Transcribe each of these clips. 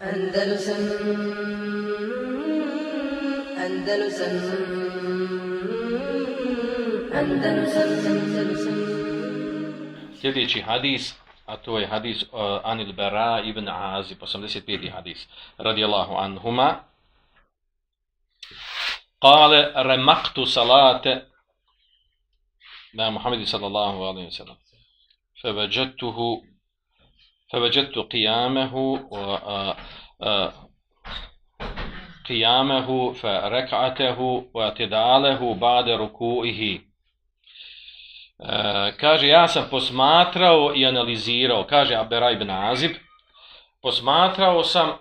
Andalusam Andalusam Andalusam Andalusam Sljedeći hadis, a to je hadis uh, Anil Bara ibn Azib, 85. hadis, radijallahu anhuma. Kale, remaktu salate, na Muhammedi sallallahu alaihi wa sallam. Feveđetuhu, فوجدت qiyamehu, wa, uh, qiyamehu, fe rek'atehu, wa kaže, ja sam posmatrao i analizirao, kaže Abera ibn Azib, posmatrao sam, e,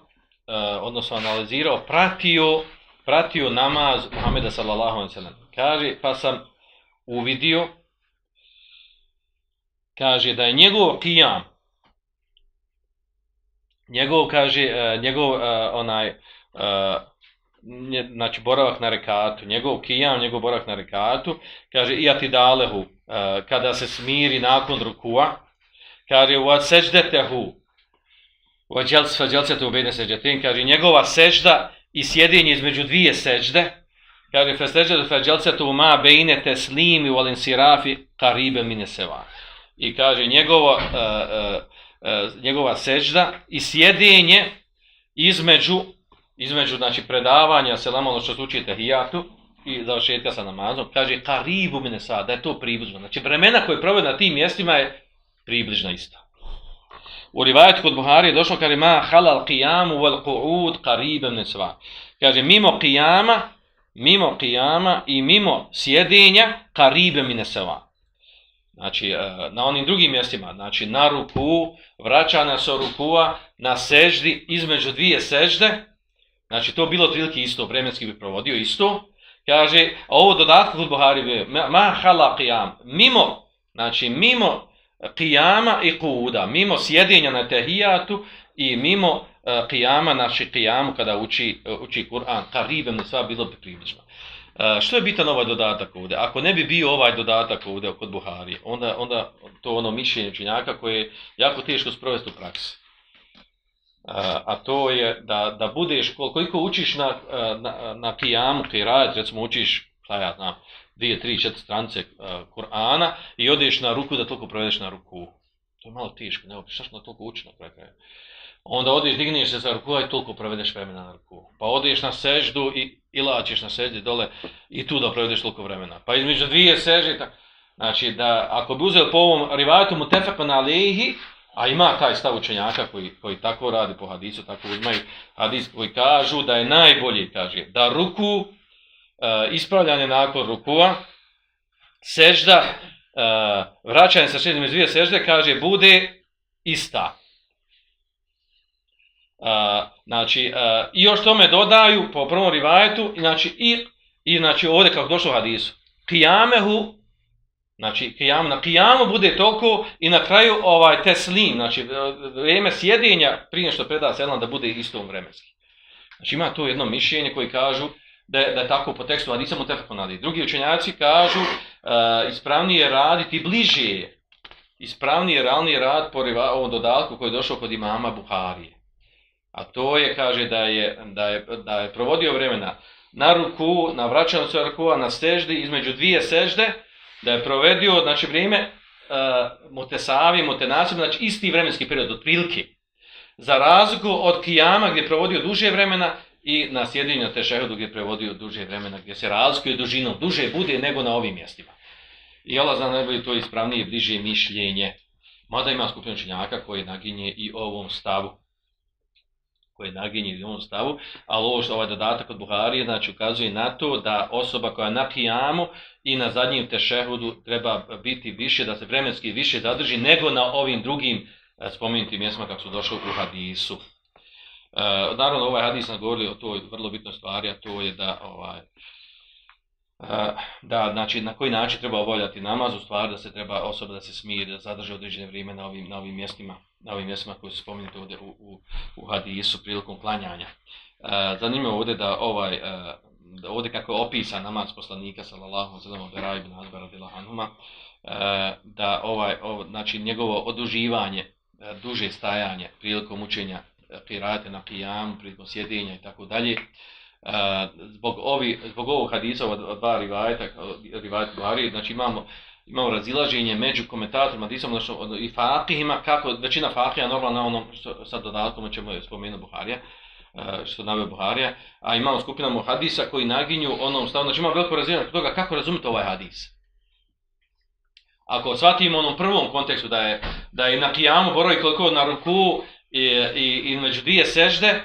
odnosno analizirao, pratio, pratio namaz Muhameda sallallahu alejhi ve sellem. Kaže, pa sam uvidio, kaže, da je njegov kijam, njegov, kaže, e, njegov, e, onaj, e, znači boravak na rekatu, njegov kijam, njegov boravak na rekatu, kaže, i ati dalehu, kada se smiri nakon rukua, kaže wa seždetehu, wa jals fa dželsetu u bejne kaže njegova sežda i sjedinje između dvije sežde, kaže fa seždetu fa dželsetu ma bejne teslimi wal insirafi karibe mine seva. I kaže njegova, uh, uh, E, njegova sežda i sjedinje između, između znači, predavanja, selama ono što se učite hijatu, i završetka sa namazom, kaže karibu mine sada, da je to približno. Znači vremena koje provode na tim mjestima je približna ista. U rivajetu kod Buhari je došlo kaže ma halal qiyamu wal qu'ud qariban min sva. Kaže mimo qiyama, mimo qiyama i mimo sjedinja qariban min sva. Znači e, na onim drugim mjestima, znači na ruku, vraćana sa rukua na seždi između dvije sežde. Znači to bilo otprilike isto, vremenski bi provodio isto. Kaže, a ovo dodatko kod Buhari bi, ma hala qiyam, mimo, znači mimo qiyama i kuda, mimo sjedinja na tehijatu i mimo uh, qiyama, naši qiyamu kada uči, uh, uči Kur'an, karibem ne sva bilo bi približno. Što je bitan ovaj dodatak ovdje? Ako ne bi bio ovaj dodatak ovdje kod Buhari, onda, onda to ono mišljenje činjaka koje je jako teško sprovesti u praksi a to je da, da budeš, koliko učiš na, na, na kijamu, kaj rad, recimo učiš, šta ja znam, dvije, tri, četiri strance uh, Kur'ana i odeš na ruku da toliko provedeš na ruku. To je malo teško, ne, šta što na toliko uči na kraju kraja. Onda odeš, digneš se za ruku i toliko provedeš vremena na ruku. Pa odeš na seždu i ilačiš na seždi dole i tu da provedeš toliko vremena. Pa između dvije sežde, tak, znači da ako bi uzeli po ovom rivajtu mu tefeku na lehi, A ima taj stav učenjaka koji, koji tako radi po hadisu, tako uzmaju hadis koji kažu da je najbolji, kaže, da ruku, e, ispravljanje nakon rukua, sežda, e, vraćanje sa šestim iz dvije sežde, kaže, bude ista. A, znači, e, i još tome dodaju po prvom rivajetu, znači, i, i znači, ovdje kako došlo u hadisu, kijamehu Znači, kijam, na kijamu bude toliko i na kraju ovaj teslim, znači vrijeme sjedinja prije što preda selam da bude istom vremenski. Znači ima to jedno mišljenje koji kažu da je, da je tako po tekstu, a nisam u tefeku nadi. Drugi učenjaci kažu uh, ispravnije raditi bliže, ispravnije, realni rad po ovom dodatku koji je došao kod imama Buharije. A to je, kaže, da je, da je, da je provodio vremena na ruku, na vraćanju se rukua, na seždi, između dvije sežde, da je provedio znači vrijeme e, uh, mutesavi, mutenasib, znači isti vremenski period otprilike. Za razliku od kijama gdje je provodio duže vremena i na sjedinju na šehudu gdje je provodio duže vremena, gdje se razlikuje dužinom, duže bude nego na ovim mjestima. I Allah zna najbolje to ispravnije, bliže mišljenje. Mada ima skupinu činjaka koji naginje i ovom stavu koje naginje u ovom stavu, ali ovo što ovaj dodatak od Buharije, znači ukazuje na to da osoba koja na kijamu i na zadnjem tešehudu treba biti više, da se vremenski više zadrži nego na ovim drugim e, spomenutim mjestima kako su došli u hadisu. E, naravno, ovaj hadis nam govori o toj vrlo bitnoj stvari, a to je da ovaj, e, da, znači, na koji način treba obavljati namaz, u stvari da se treba osoba da se smiri, da zadrži određene vrijeme na ovim, na ovim mjestima, na ovim mjestima koji su spomenuti ovdje u, u, u hadisu prilikom klanjanja. E, zanimljivo ovdje da ovaj, e, da ovdje kako je opisan namaz poslanika sallallahu alejhi ve sellem ibn Azbara e, da ovaj ov, znači njegovo oduživanje e, duže stajanje prilikom učenja e, pirate na pijamu, prilikom sjedinja i tako dalje. E, zbog ovi zbog ovog hadisa od dva rivajeta rivajet Buhari znači imamo imao razilaženje među komentatorima disom, znači i fakihima, kako većina fakija normalno na onom što sad dodatkom ćemo spomenuo Buharija e, što naveo Buharija a imamo skupina hadisa koji naginju onom stavu znači ima veliko razilaženje toga kako razumite ovaj hadis ako shvatimo onom prvom kontekstu da je da je na kijamu boroj koliko na ruku i, i, i među dvije sežde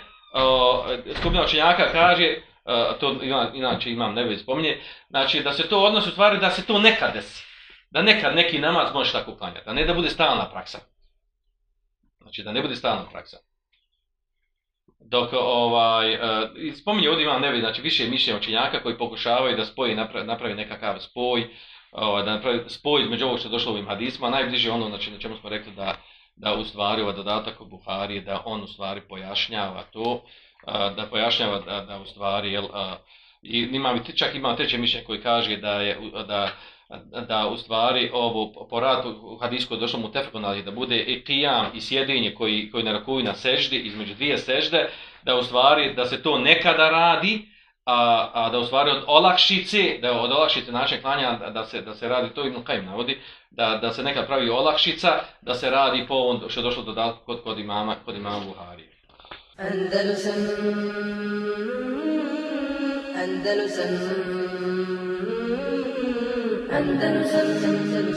skupina učenjaka kaže, uh, to inače imam nebe spominje, znači da se to odnosi u stvari da se to nekad desi. Da nekad neki namaz možeš tako klanjati, a ne da bude stalna praksa. Znači da ne bude stalna praksa. Dok ovaj, uh, spominje ovdje imam nevi, znači više mišljenja učenjaka koji pokušavaju da spoji, napravi, napravi nekakav spoj, ovaj, da napravi spoj između ovog što je došlo ovim hadisma, najbliže ono znači, na čemu smo rekli da da u stvari ovaj dodatak u Buhari da on u stvari pojašnjava to e, da pojašnjava da, da u stvari jel, e, i ima čak ima treće mišljenje koji kaže da je da da u stvari ovo po ratu u hadisku došlo mu tefekonali da bude i kijam i sjedinje koji koji narakuju na seždi između dvije sežde da u stvari da se to nekada radi a, a da u stvari od olakšice, da od olakšice način klanja da, da, se, da se radi, to Ibn Kajim navodi, da, da se nekad pravi olakšica, da se radi po on što je došlo do dal kod, kod imama, kod imama Buhari. Andalusam, Andalusam, Andalusam.